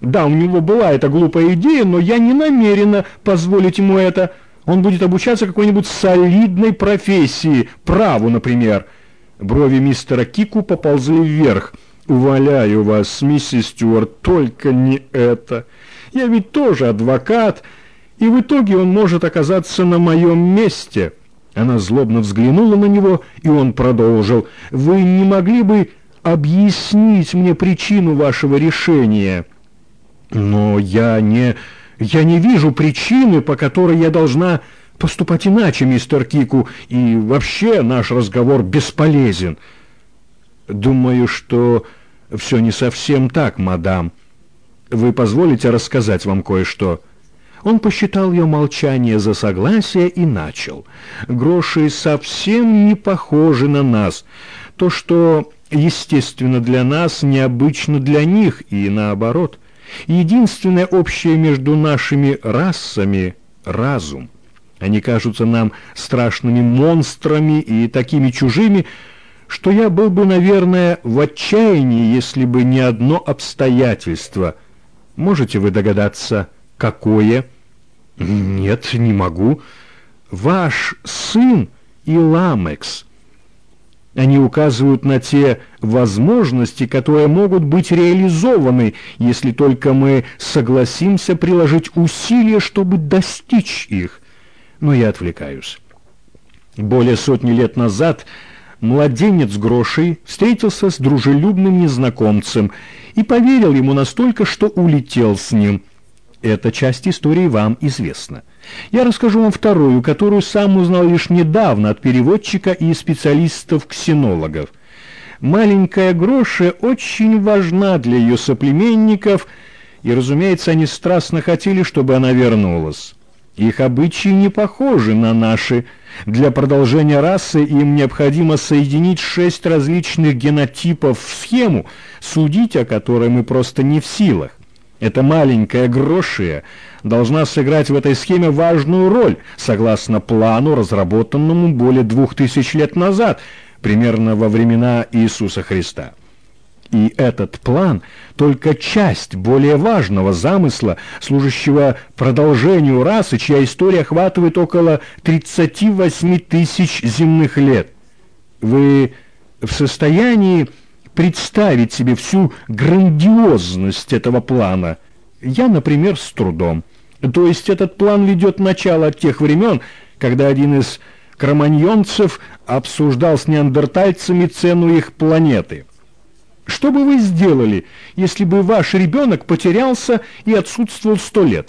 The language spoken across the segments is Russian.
Да, у него была эта глупая идея, но я не намерена позволить ему это. Он будет обучаться какой-нибудь солидной профессии, праву, например. Брови мистера Кику поползли вверх. «Уваляю вас, миссис Стюарт, только не это. Я ведь тоже адвокат, и в итоге он может оказаться на моем месте». Она злобно взглянула на него, и он продолжил. «Вы не могли бы объяснить мне причину вашего решения?» «Но я не... я не вижу причины, по которой я должна поступать иначе, мистер Кику, и вообще наш разговор бесполезен». «Думаю, что все не совсем так, мадам. Вы позволите рассказать вам кое-что?» Он посчитал ее молчание за согласие и начал. «Гроши совсем не похожи на нас. То, что естественно для нас, необычно для них, и наоборот. Единственное общее между нашими расами — разум. Они кажутся нам страшными монстрами и такими чужими, что я был бы, наверное, в отчаянии, если бы не одно обстоятельство. Можете вы догадаться, какое?» «Нет, не могу. Ваш сын и Ламекс. Они указывают на те возможности, которые могут быть реализованы, если только мы согласимся приложить усилия, чтобы достичь их. Но я отвлекаюсь. Более сотни лет назад младенец Грошей встретился с дружелюбным незнакомцем и поверил ему настолько, что улетел с ним – эта часть истории вам известна. Я расскажу вам вторую, которую сам узнал лишь недавно от переводчика и специалистов-ксенологов. Маленькая Гроша очень важна для ее соплеменников, и, разумеется, они страстно хотели, чтобы она вернулась. Их обычаи не похожи на наши. Для продолжения расы им необходимо соединить шесть различных генотипов в схему, судить о которой мы просто не в силах. Эта маленькая грошия должна сыграть в этой схеме важную роль, согласно плану, разработанному более двух тысяч лет назад, примерно во времена Иисуса Христа. И этот план – только часть более важного замысла, служащего продолжению расы, чья история охватывает около 38 тысяч земных лет. Вы в состоянии представить себе всю грандиозность этого плана. Я, например, с трудом. То есть этот план ведет начало от тех времен, когда один из кроманьонцев обсуждал с неандертальцами цену их планеты. Что бы вы сделали, если бы ваш ребенок потерялся и отсутствовал сто лет?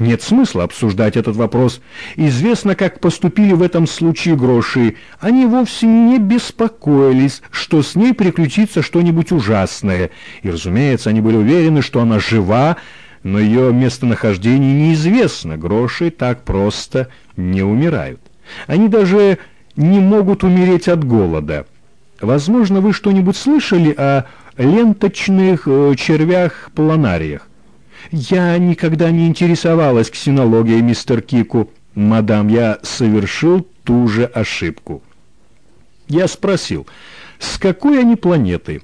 Нет смысла обсуждать этот вопрос. Известно, как поступили в этом случае гроши. Они вовсе не беспокоились, что с ней приключится что-нибудь ужасное. И, разумеется, они были уверены, что она жива, но ее местонахождение неизвестно. Гроши так просто не умирают. Они даже не могут умереть от голода. Возможно, вы что-нибудь слышали о ленточных э, червях-планариях? «Я никогда не интересовалась ксенологией, мистер Кику. Мадам, я совершил ту же ошибку». Я спросил, с какой они планеты?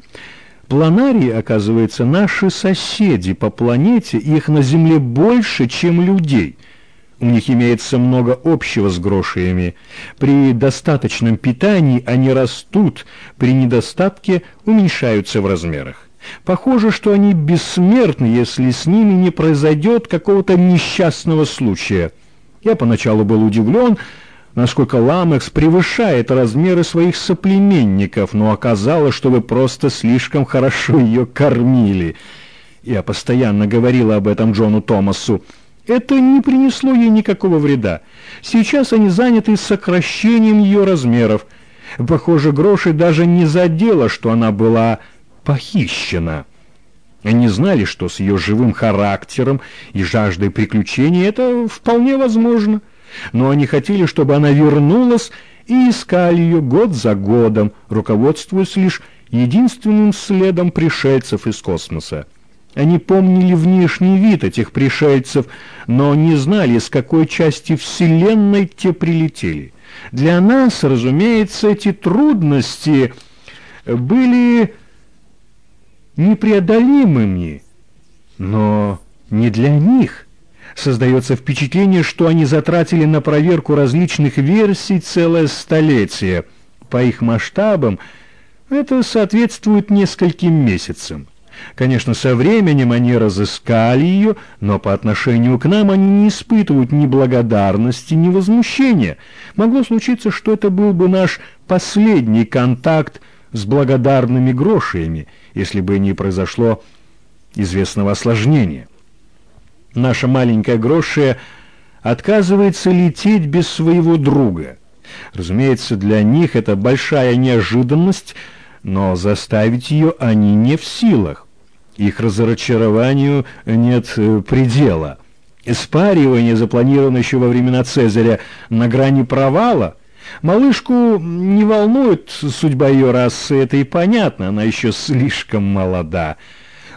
Планарии, оказывается, наши соседи по планете, их на Земле больше, чем людей. У них имеется много общего с грошиями. При достаточном питании они растут, при недостатке уменьшаются в размерах. Похоже, что они бессмертны, если с ними не произойдет какого-то несчастного случая. Я поначалу был удивлен, насколько Ламекс превышает размеры своих соплеменников, но оказалось, что вы просто слишком хорошо ее кормили. Я постоянно говорила об этом Джону Томасу. Это не принесло ей никакого вреда. Сейчас они заняты сокращением ее размеров. Похоже, Гроши даже не задела, что она была похищена. Они знали, что с ее живым характером и жаждой приключений это вполне возможно. Но они хотели, чтобы она вернулась, и искали ее год за годом, руководствуясь лишь единственным следом пришельцев из космоса. Они помнили внешний вид этих пришельцев, но не знали, с какой части Вселенной те прилетели. Для нас, разумеется, эти трудности были непреодолимыми. Но не для них. Создается впечатление, что они затратили на проверку различных версий целое столетие. По их масштабам это соответствует нескольким месяцам. Конечно, со временем они разыскали ее, но по отношению к нам они не испытывают ни благодарности, ни возмущения. Могло случиться, что это был бы наш последний контакт с благодарными грошиями, если бы не произошло известного осложнения. Наша маленькая грошия отказывается лететь без своего друга. Разумеется, для них это большая неожиданность, но заставить ее они не в силах. Их разочарованию нет э, предела. Спаривание запланировано еще во времена Цезаря на грани провала. Малышку не волнует судьба ее расы, это и понятно, она еще слишком молода.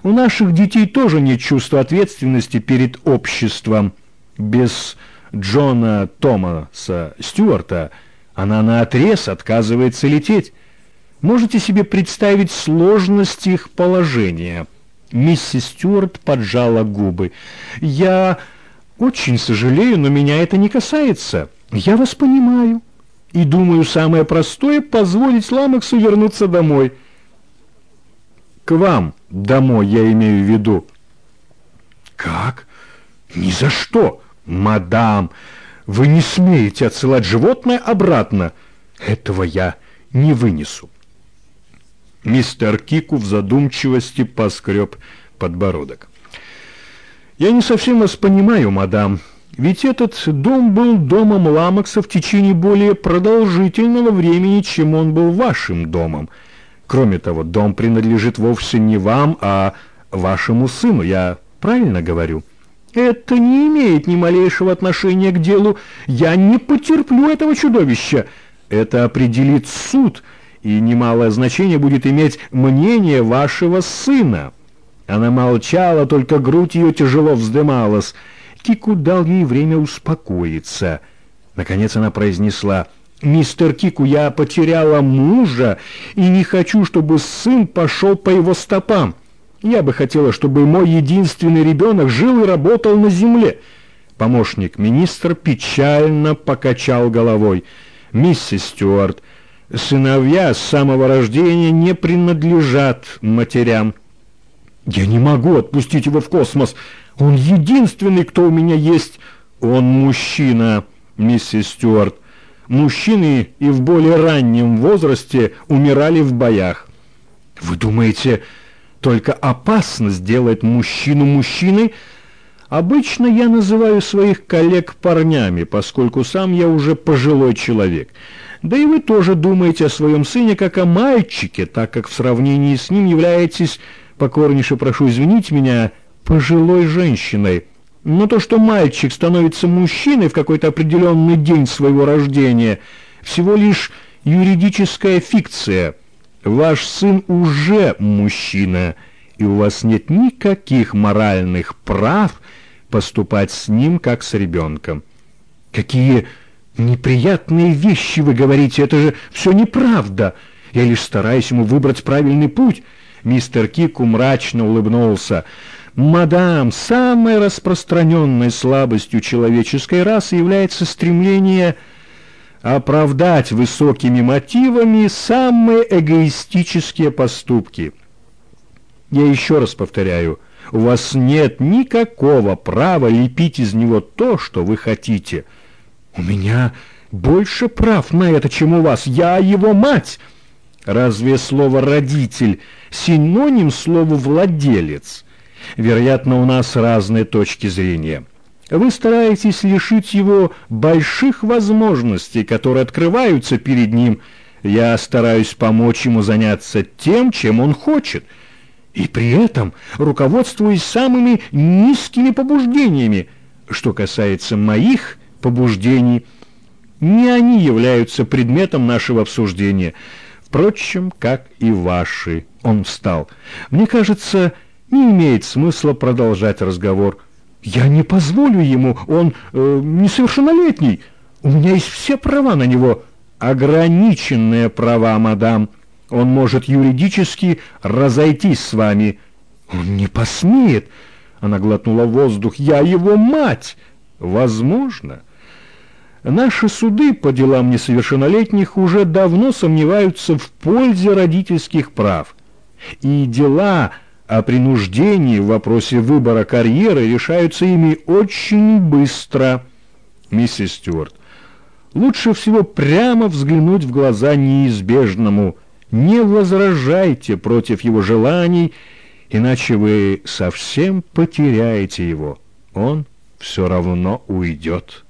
У наших детей тоже нет чувства ответственности перед обществом. Без Джона Томаса Стюарта она наотрез отказывается лететь. Можете себе представить сложность их положения? Миссис Стюарт поджала губы. «Я очень сожалею, но меня это не касается. Я вас понимаю. И думаю, самое простое — позволить Ламаксу вернуться домой». «К вам домой, я имею в виду». «Как? Ни за что, мадам! Вы не смеете отсылать животное обратно. Этого я не вынесу». Мистер Кику в задумчивости поскреб подбородок. «Я не совсем вас понимаю, мадам. Ведь этот дом был домом Ламакса в течение более продолжительного времени, чем он был вашим домом. Кроме того, дом принадлежит вовсе не вам, а вашему сыну, я правильно говорю? Это не имеет ни малейшего отношения к делу. Я не потерплю этого чудовища. Это определит суд, и немалое значение будет иметь мнение вашего сына». Она молчала, только грудь ее тяжело вздымалась. Кику дал ей время успокоиться. Наконец она произнесла — «Мистер Кику, я потеряла мужа и не хочу, чтобы сын пошел по его стопам. Я бы хотела, чтобы мой единственный ребенок жил и работал на земле». Помощник министра печально покачал головой. «Миссис Стюарт, сыновья с самого рождения не принадлежат матерям». «Я не могу отпустить его в космос. Он единственный, кто у меня есть. Он мужчина, миссис Стюарт» мужчины и в более раннем возрасте умирали в боях. Вы думаете, только опасность делает мужчину мужчиной? Обычно я называю своих коллег парнями, поскольку сам я уже пожилой человек. Да и вы тоже думаете о своем сыне как о мальчике, так как в сравнении с ним являетесь, покорнейше прошу извинить меня, пожилой женщиной. Но то, что мальчик становится мужчиной в какой-то определенный день своего рождения, всего лишь юридическая фикция. Ваш сын уже мужчина, и у вас нет никаких моральных прав поступать с ним, как с ребенком. Какие неприятные вещи вы говорите, это же все неправда. Я лишь стараюсь ему выбрать правильный путь. Мистер Кику мрачно улыбнулся. Мадам, самой распространенной слабостью человеческой расы является стремление оправдать высокими мотивами самые эгоистические поступки. Я еще раз повторяю, у вас нет никакого права лепить из него то, что вы хотите. У меня больше прав на это, чем у вас. Я его мать. Разве слово «родитель» синоним слову «владелец»? Вероятно, у нас разные точки зрения. Вы стараетесь лишить его больших возможностей, которые открываются перед ним. Я стараюсь помочь ему заняться тем, чем он хочет. И при этом руководствуясь самыми низкими побуждениями. Что касается моих побуждений, не они являются предметом нашего обсуждения. Впрочем, как и ваши. Он встал. Мне кажется, не имеет смысла продолжать разговор. Я не позволю ему, он э, несовершеннолетний. У меня есть все права на него. Ограниченные права, мадам. Он может юридически разойтись с вами. Он не посмеет. Она глотнула воздух. «Я его мать!» «Возможно». Наши суды по делам несовершеннолетних уже давно сомневаются в пользе родительских прав. И дела о принуждении в вопросе выбора карьеры решаются ими очень быстро. Миссис Стюарт, лучше всего прямо взглянуть в глаза неизбежному. Не возражайте против его желаний, иначе вы совсем потеряете его. Он все равно уйдет».